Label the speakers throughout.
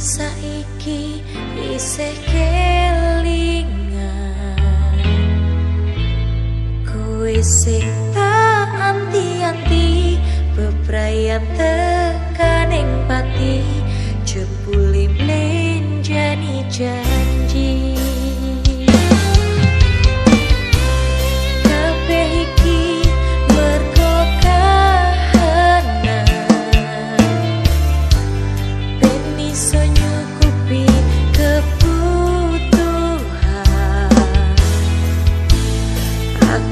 Speaker 1: saiki isih kelingan. Kowe sing tak anti-anti bebrayan tekaning pati jebule menjani jani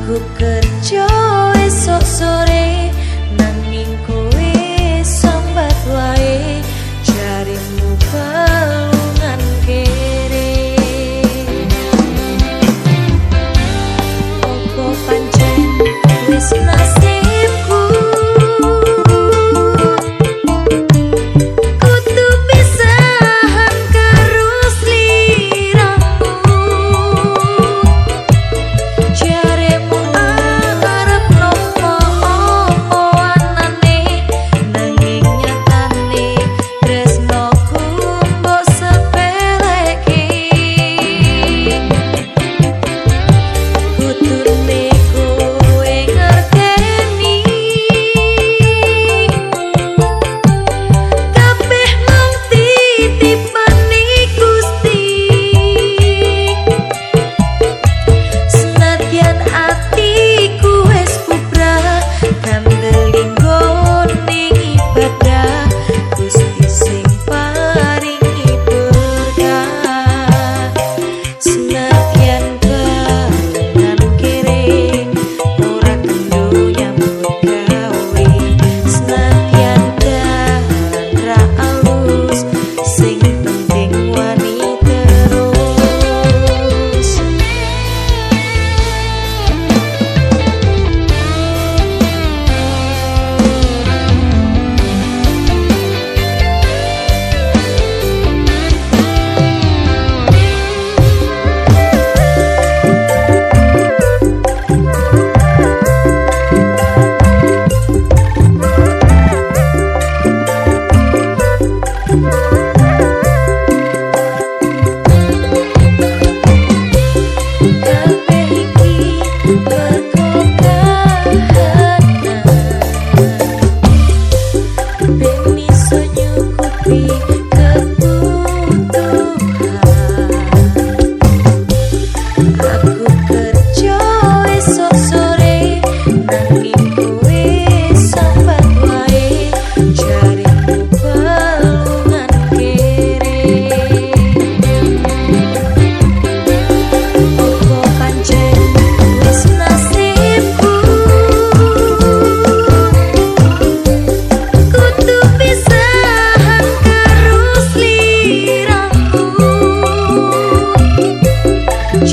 Speaker 1: ku kenal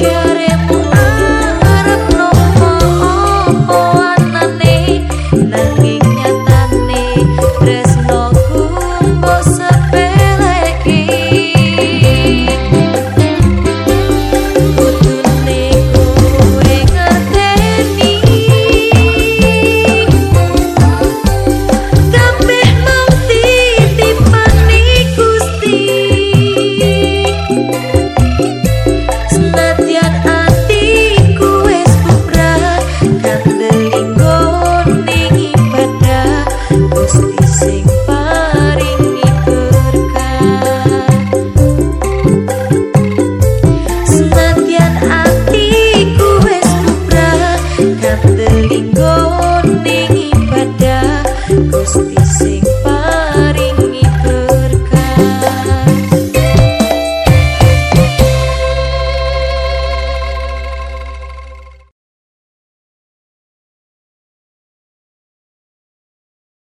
Speaker 1: Yeah.